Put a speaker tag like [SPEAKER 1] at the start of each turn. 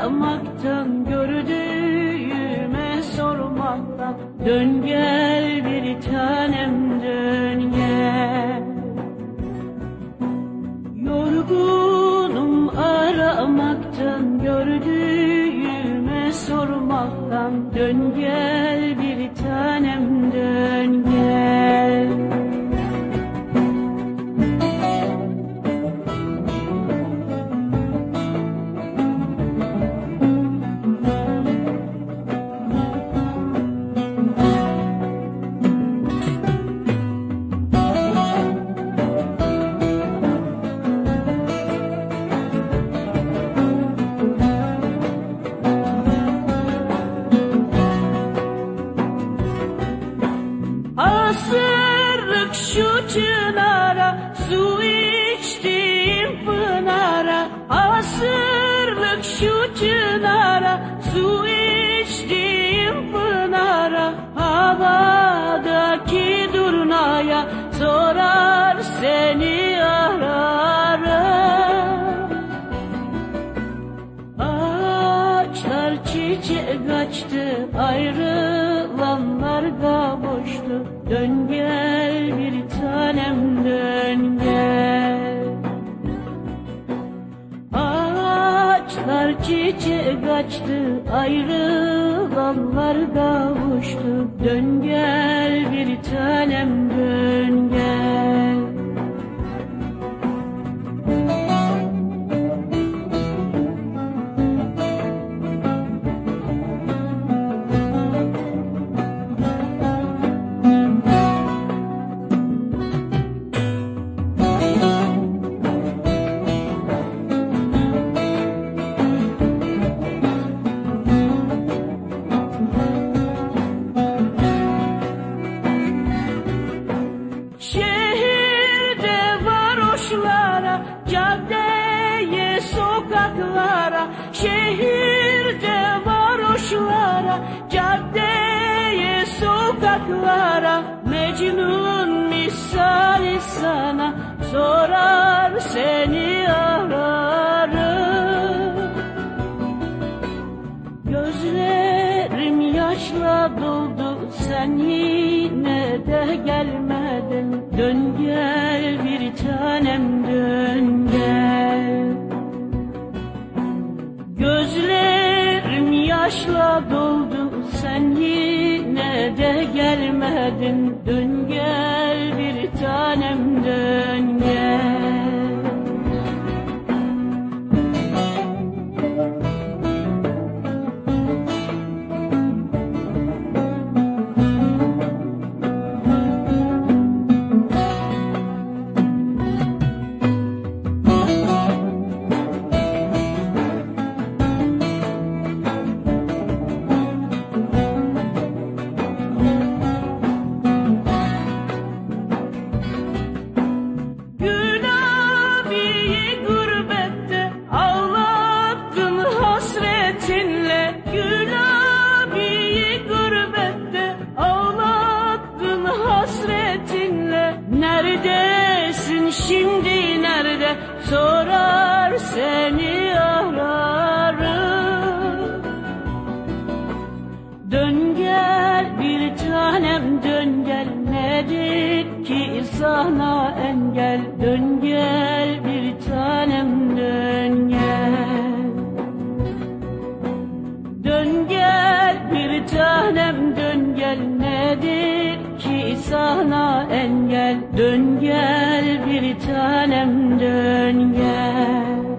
[SPEAKER 1] aramaktan gördüğüme sormaktan. Dön gel bir tanem dön gel. Yorgunum aramaktan gördüğüme sormaktan. Dön gel Asırlık şu çınara Su içtiğim pınara. Asırlık şu çınara Su içtiğim pınara. Havadaki durnaya Sorar seni ararım. Ağaçlar çiçek açtı, ayrılanlar kavuştu. Dön gel bir tanem dön gel. Ağaçlar çiçek açtı, ayrılanlar kavuştu. Dön gel bir tanem dön gel. Caddeye, sokaklara, şehirde varoşlara, caddeye, sokaklara, Mecnun misali sana sorar seni ararım. Gözlerim yaşla doldu sen yine de gelmedin Dön gel bir yine de gelmedin Dön şimdi nerede? Sorar seni ararım Dön gel bir tanem dön gel. Nedir ki sana engel? Dön gel bir tanem dön gel. Dön gel bir tanem dön gel. Nedir sana engel. Dön gel bir tanem dön gel